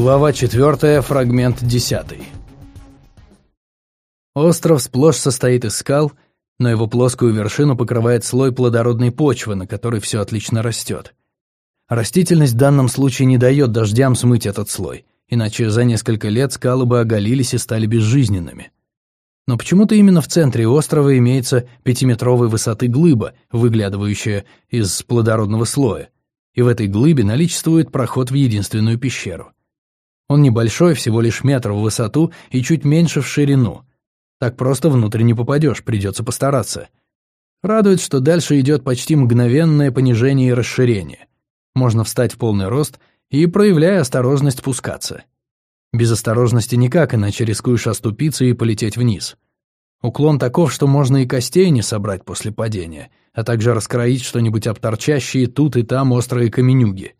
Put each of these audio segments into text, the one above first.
Глава 4, фрагмент 10. Остров сплошь состоит из скал, но его плоскую вершину покрывает слой плодородной почвы, на которой все отлично растет. Растительность в данном случае не дает дождям смыть этот слой, иначе за несколько лет скалы бы оголились и стали безжизненными. Но почему-то именно в центре острова имеется пятиметровой высоты глыба, выглядывающая из плодородного слоя, и в этой глыбе наличествует проход в единственную пещеру. Он небольшой, всего лишь метр в высоту и чуть меньше в ширину. Так просто внутрь не попадешь, придется постараться. Радует, что дальше идет почти мгновенное понижение и расширение. Можно встать в полный рост и, проявляя осторожность, спускаться. Без осторожности никак, иначе рискуешь оступиться и полететь вниз. Уклон таков, что можно и костей не собрать после падения, а также раскроить что-нибудь обторчащие тут и там острые каменюги.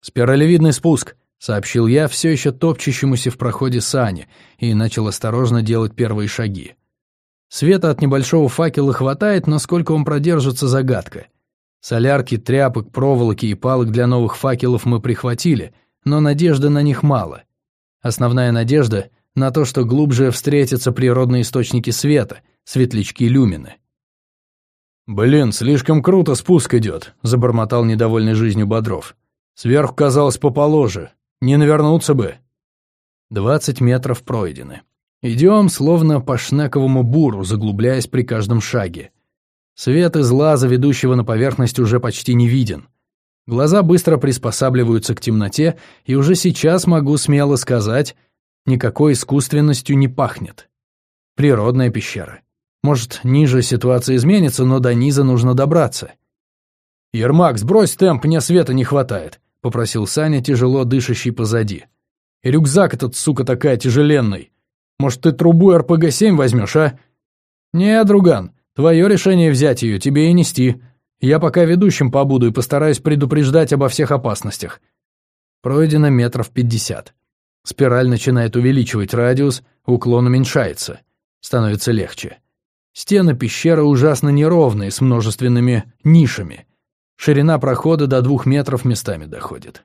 Спиралевидный спуск —— сообщил я все еще топчущемуся в проходе сани и начал осторожно делать первые шаги. Света от небольшого факела хватает, но сколько он продержится — загадка. Солярки, тряпок, проволоки и палок для новых факелов мы прихватили, но надежды на них мало. Основная надежда — на то, что глубже встретятся природные источники света, светлячки-люмины. «Блин, слишком круто спуск идет», — забормотал недовольный жизнью Бодров. «Сверху казалось поположе, не навернуться бы. Двадцать метров пройдены. Идем, словно по шнековому буру, заглубляясь при каждом шаге. Свет из лаза, ведущего на поверхность, уже почти не виден. Глаза быстро приспосабливаются к темноте, и уже сейчас могу смело сказать, никакой искусственностью не пахнет. Природная пещера. Может, ниже ситуация изменится, но до низа нужно добраться. «Ермак, сбрось темп, мне света не хватает», — попросил Саня, тяжело дышащий позади. «И рюкзак этот, сука, такая тяжеленный. Может, ты трубу РПГ-7 возьмешь, а?» «Не, друган, твое решение взять ее, тебе и нести. Я пока ведущим побуду и постараюсь предупреждать обо всех опасностях». Пройдено метров пятьдесят. Спираль начинает увеличивать радиус, уклон уменьшается. Становится легче. Стены пещеры ужасно неровные, с множественными нишами. Ширина прохода до двух метров местами доходит.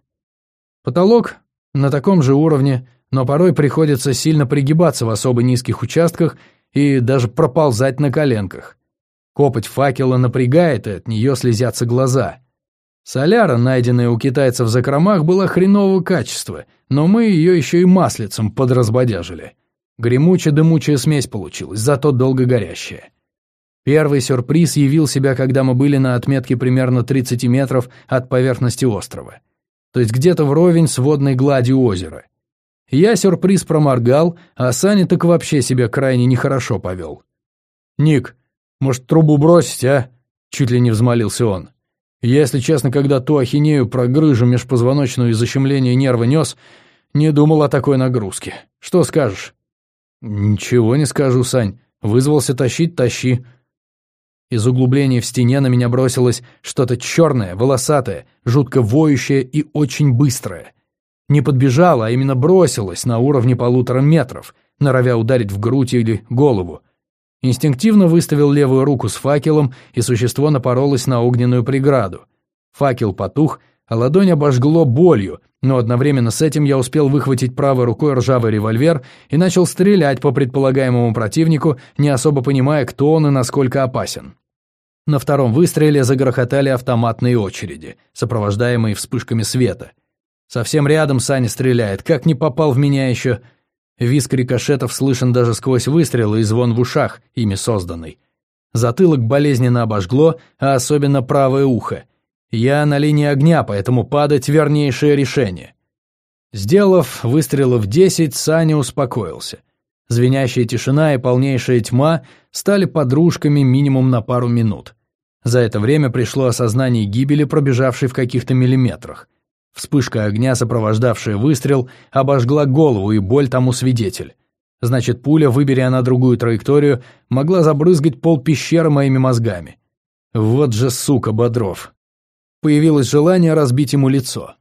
Потолок на таком же уровне, но порой приходится сильно пригибаться в особо низких участках и даже проползать на коленках. Копоть факела напрягает, и от нее слезятся глаза. Соляра, найденная у китайцев в закромах, была хренового качества, но мы ее еще и маслицем подразбодяжили. Гремучая-дымучая смесь получилась, зато долго горящая. Первый сюрприз явил себя, когда мы были на отметке примерно 30 метров от поверхности острова. То есть где-то вровень с водной гладью озера. Я сюрприз проморгал, а Саня так вообще себя крайне нехорошо повел. «Ник, может, трубу бросить, а?» Чуть ли не взмолился он. Если честно, когда ту ахинею про грыжу межпозвоночную и защемление нерва нес, не думал о такой нагрузке. Что скажешь? Ничего не скажу, Сань. Вызвался тащить, тащи. Из углубления в стене на меня бросилось что-то черное, волосатое, жутко воющее и очень быстрое. Не подбежало, а именно бросилось на уровне полутора метров, норовя ударить в грудь или голову. Инстинктивно выставил левую руку с факелом, и существо напоролось на огненную преграду. Факел потух, а ладонь обожгло болью, но одновременно с этим я успел выхватить правой рукой ржавый револьвер и начал стрелять по предполагаемому противнику, не особо понимая, кто он и насколько опасен. На втором выстреле загрохотали автоматные очереди, сопровождаемые вспышками света. Совсем рядом Саня стреляет, как не попал в меня еще. Виск рикошетов слышен даже сквозь выстрелы и звон в ушах, ими созданный. Затылок болезненно обожгло, а особенно правое ухо. Я на линии огня, поэтому падать вернейшее решение. Сделав выстрелов десять, Саня успокоился. Звенящая тишина и полнейшая тьма стали подружками минимум на пару минут. За это время пришло осознание гибели, пробежавшей в каких-то миллиметрах. Вспышка огня, сопровождавшая выстрел, обожгла голову, и боль тому свидетель. Значит, пуля, выбери она другую траекторию, могла забрызгать пол пещеры моими мозгами. Вот же сука, Бодров. Появилось желание разбить ему лицо.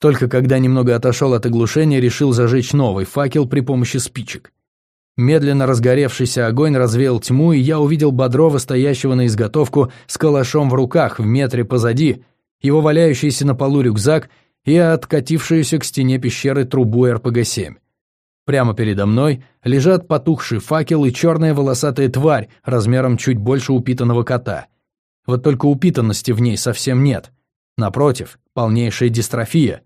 Только когда немного отошел от оглушения, решил зажечь новый факел при помощи спичек. Медленно разгоревшийся огонь развеял тьму, и я увидел Бодрова, стоящего на изготовку, с калашом в руках, в метре позади, его валяющийся на полу рюкзак и откатившуюся к стене пещеры трубу РПГ-7. Прямо передо мной лежат потухший факел и черная волосатая тварь размером чуть больше упитанного кота. Вот только упитанности в ней совсем нет. Напротив, полнейшая дистрофия.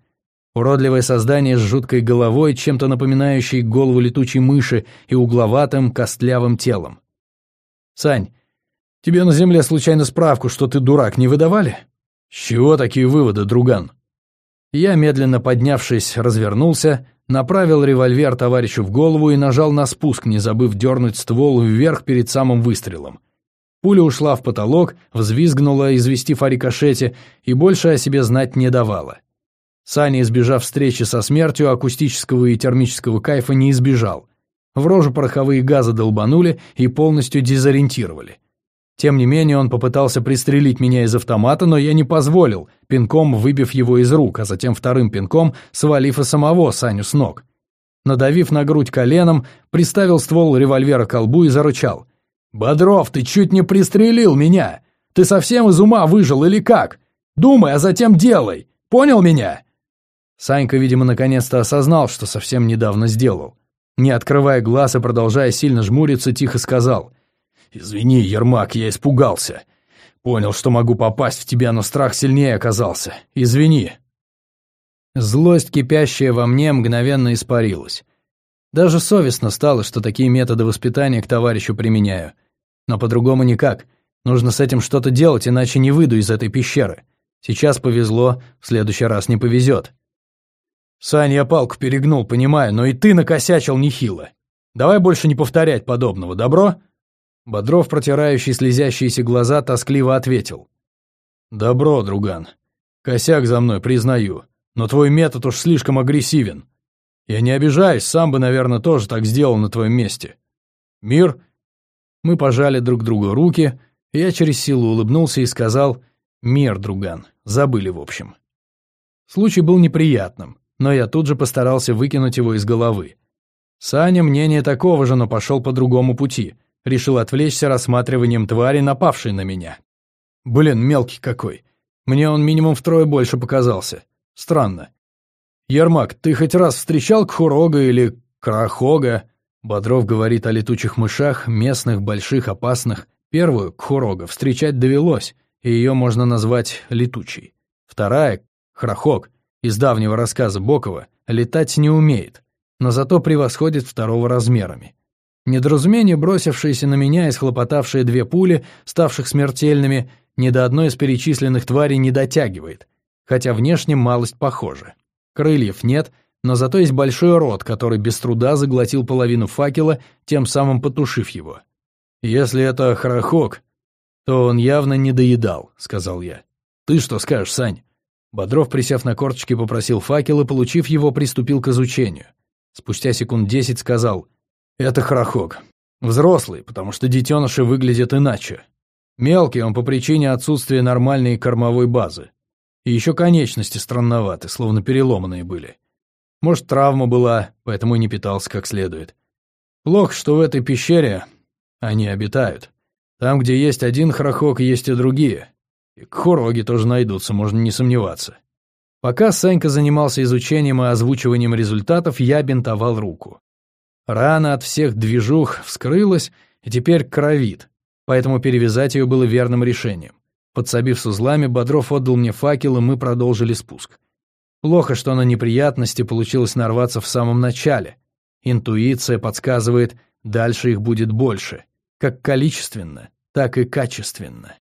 Уродливое создание с жуткой головой, чем-то напоминающей голову летучей мыши и угловатым костлявым телом. «Сань, тебе на земле случайно справку, что ты дурак, не выдавали?» «С чего такие выводы, друган?» Я, медленно поднявшись, развернулся, направил револьвер товарищу в голову и нажал на спуск, не забыв дернуть ствол вверх перед самым выстрелом. Пуля ушла в потолок, взвизгнула, известив о рикошете, и больше о себе знать не давала. Саня, избежав встречи со смертью, акустического и термического кайфа не избежал. В рожу пороховые газы долбанули и полностью дезориентировали. Тем не менее, он попытался пристрелить меня из автомата, но я не позволил, пинком выбив его из рук, а затем вторым пинком свалив и самого Саню с ног. Надавив на грудь коленом, приставил ствол револьвера к колбу и зарычал. «Бодров, ты чуть не пристрелил меня! Ты совсем из ума выжил или как? Думай, а затем делай! Понял меня?» Санька, видимо, наконец-то осознал, что совсем недавно сделал. Не открывая глаз и продолжая сильно жмуриться, тихо сказал — «Извини, Ермак, я испугался. Понял, что могу попасть в тебя, но страх сильнее оказался. Извини». Злость, кипящая во мне, мгновенно испарилась. Даже совестно стало, что такие методы воспитания к товарищу применяю. Но по-другому никак. Нужно с этим что-то делать, иначе не выйду из этой пещеры. Сейчас повезло, в следующий раз не повезет. Сань, я палку перегнул, понимаю, но и ты накосячил нехило. Давай больше не повторять подобного, добро? Бодров, протирающий слезящиеся глаза, тоскливо ответил. «Добро, друган. Косяк за мной, признаю. Но твой метод уж слишком агрессивен. Я не обижаюсь, сам бы, наверное, тоже так сделал на твоем месте. Мир?» Мы пожали друг другу руки, и я через силу улыбнулся и сказал «Мир, друган. Забыли, в общем». Случай был неприятным, но я тут же постарался выкинуть его из головы. Саня мнение такого же, но пошел по другому пути — Решил отвлечься рассматриванием твари, напавшей на меня. Блин, мелкий какой. Мне он минимум втрое больше показался. Странно. «Ермак, ты хоть раз встречал Кхурога или Крахога?» Бодров говорит о летучих мышах, местных, больших, опасных. Первую, Кхурога, встречать довелось, и ее можно назвать летучей. Вторая, Храхог, из давнего рассказа Бокова, летать не умеет, но зато превосходит второго размерами. Недоразумение, бросившееся на меня и схлопотавшие две пули, ставших смертельными, ни до одной из перечисленных тварей не дотягивает, хотя внешне малость похожа. Крыльев нет, но зато есть большой рот, который без труда заглотил половину факела, тем самым потушив его. «Если это хорохок, то он явно не доедал», — сказал я. «Ты что скажешь, Сань?» Бодров, присев на корточки, попросил факел и, получив его, приступил к изучению. Спустя секунд десять сказал — это хорохок. Взрослый, потому что детеныши выглядят иначе. Мелкий он по причине отсутствия нормальной кормовой базы. И еще конечности странноваты, словно переломанные были. Может, травма была, поэтому и не питался как следует. Плохо, что в этой пещере они обитают. Там, где есть один хорохок, есть и другие. И хороги тоже найдутся, можно не сомневаться. Пока Санька занимался изучением и озвучиванием результатов, я бинтовал руку. Рана от всех движух вскрылась и теперь кровит, поэтому перевязать ее было верным решением. Подсобив с узлами, Бодров отдал мне факел, и мы продолжили спуск. Плохо, что на неприятности получилось нарваться в самом начале. Интуиция подсказывает, дальше их будет больше, как количественно, так и качественно.